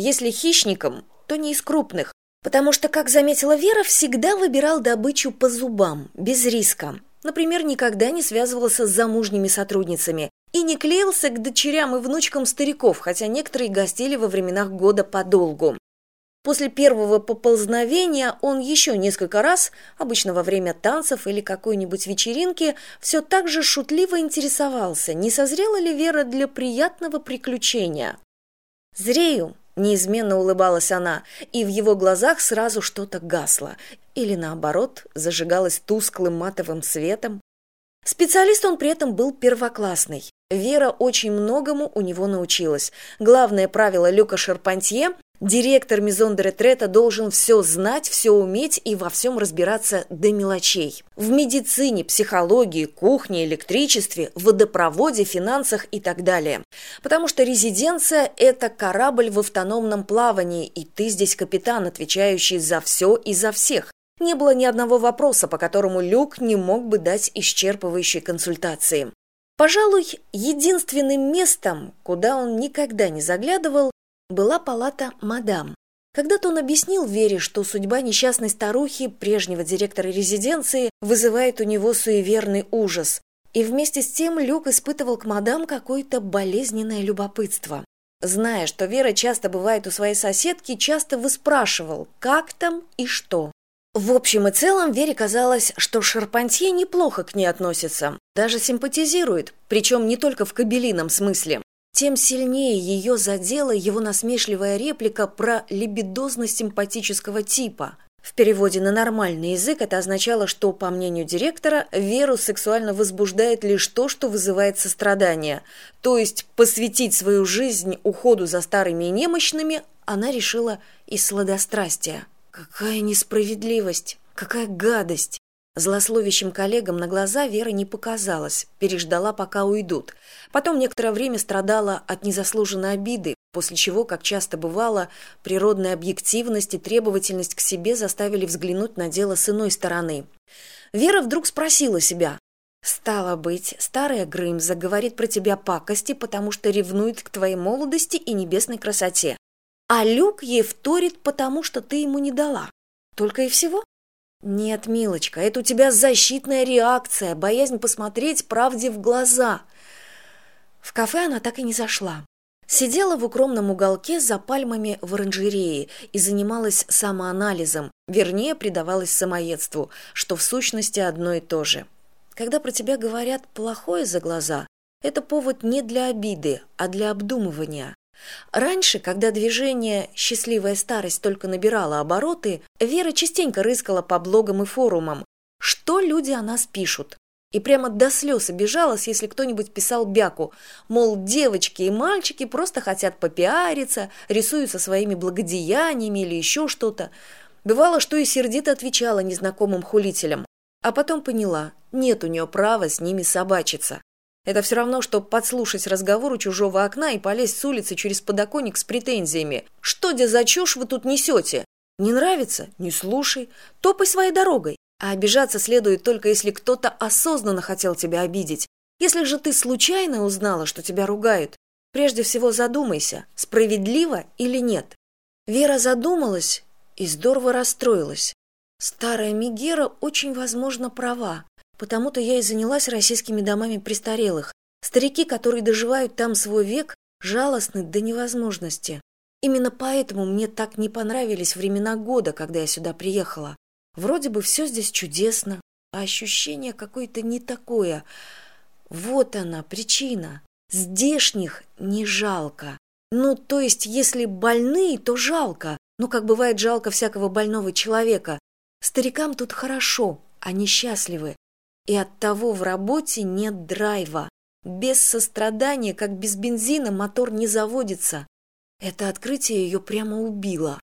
если хищником то не из крупных. Потому что как заметила вера всегда выбирал добычу по зубам без риска. Например никогда не связывался с замужними сотрудницами и не клеился к дочерям и внучкам стариков хотя некоторые гостили во временах года подолгу. После первого поползновения он еще несколько раз, обычно во время танцев или какой-нибудь вечеринки, все так же шутливо интересовался, не созрела ли Вера для приятного приключения. «Зрею», — неизменно улыбалась она, и в его глазах сразу что-то гасло, или наоборот, зажигалось тусклым матовым светом. Специалист он при этом был первоклассный. Вера очень многому у него научилась. Главное правило Люка Шарпантье Директор Мизон де Ретрета должен все знать, все уметь и во всем разбираться до мелочей. В медицине, психологии, кухне, электричестве, водопроводе, финансах и так далее. Потому что резиденция – это корабль в автономном плавании, и ты здесь капитан, отвечающий за все и за всех. Не было ни одного вопроса, по которому Люк не мог бы дать исчерпывающие консультации. Пожалуй, единственным местом, куда он никогда не заглядывал, была палата мадам. Когда то он объяснил вере что судьба несчастной старухи прежнего директора резиденции вызывает у него суеверный ужас. И вместе с тем люк испытывал к мадам какое то болезненное любопытство. Зная что вера часто бывает у своей соседки часто выспрашивал как там и что. В общем и целом вере казалось что шарпантье неплохо к ней относится даже симпатизирует причем не только в кабелином смысле тем сильнее ее задела его насмешливая реплика про либидозность симпатического типа. В переводе на нормальный язык это означало, что, по мнению директора, Веру сексуально возбуждает лишь то, что вызывает сострадание. То есть посвятить свою жизнь уходу за старыми и немощными она решила из сладострастия. Какая несправедливость! Какая гадость! Злословящим коллегам на глаза Вера не показалась, переждала, пока уйдут. Потом некоторое время страдала от незаслуженной обиды, после чего, как часто бывало, природная объективность и требовательность к себе заставили взглянуть на дело с иной стороны. Вера вдруг спросила себя, «Стало быть, старая Грымза говорит про тебя пакости, потому что ревнует к твоей молодости и небесной красоте. А Люк ей вторит, потому что ты ему не дала. Только и всего?» Нет милочка это у тебя защитная реакция боязнь посмотреть правде в глаза. В кафе она так и не зашла. Сидела в укромном уголке за пальмами в оранжерее и занималась самоанализом вернее предавалась самоедству что в сущности одно и то же. Когда про тебя говорят плохое за глаза это повод не для обиды а для обдумывания Раньше, когда движение «Счастливая старость» только набирало обороты, Вера частенько рыскала по блогам и форумам, что люди о нас пишут. И прямо до слез обижалась, если кто-нибудь писал бяку, мол, девочки и мальчики просто хотят попиариться, рисуются своими благодеяниями или еще что-то. Бывало, что и сердито отвечала незнакомым хулителям. А потом поняла, нет у нее права с ними собачиться. Это все равно, что подслушать разговор у чужого окна и полезть с улицы через подоконник с претензиями. Что где за чушь вы тут несете? Не нравится? Не слушай. Топай своей дорогой. А обижаться следует только если кто-то осознанно хотел тебя обидеть. Если же ты случайно узнала, что тебя ругают, прежде всего задумайся, справедливо или нет. Вера задумалась и здорово расстроилась. Старая Мегера очень возможно права потому то я и занялась российскими домами престарелых. Старики которые доживают там свой век жалостны до невозможности. Именно поэтому мне так не понравились времена года когда я сюда приехала. Вроде бы все здесь чудесно а ощущение какое то не такое. Вот она причина. Здешних не жалко. Ну то есть если больные то жалко. Ну как бывает жалко всякого больного человека. Старикам тут хорошо они счастливы и оттого в работе нет драйва. Без сострадания, как без бензина, мотор не заводится. Это открытие ее прямо убило.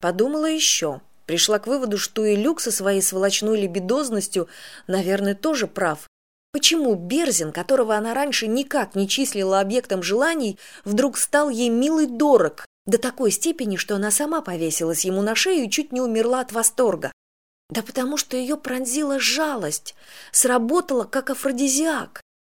Подумала еще. Пришла к выводу, что и Люк со своей сволочной лебедозностью, наверное, тоже прав. Почему Берзин, которого она раньше никак не числила объектом желаний, вдруг стал ей милый дорог, до такой степени, что она сама повесилась ему на шею и чуть не умерла от восторга? Да потому что ее пронзила жалость сработала как афродизиак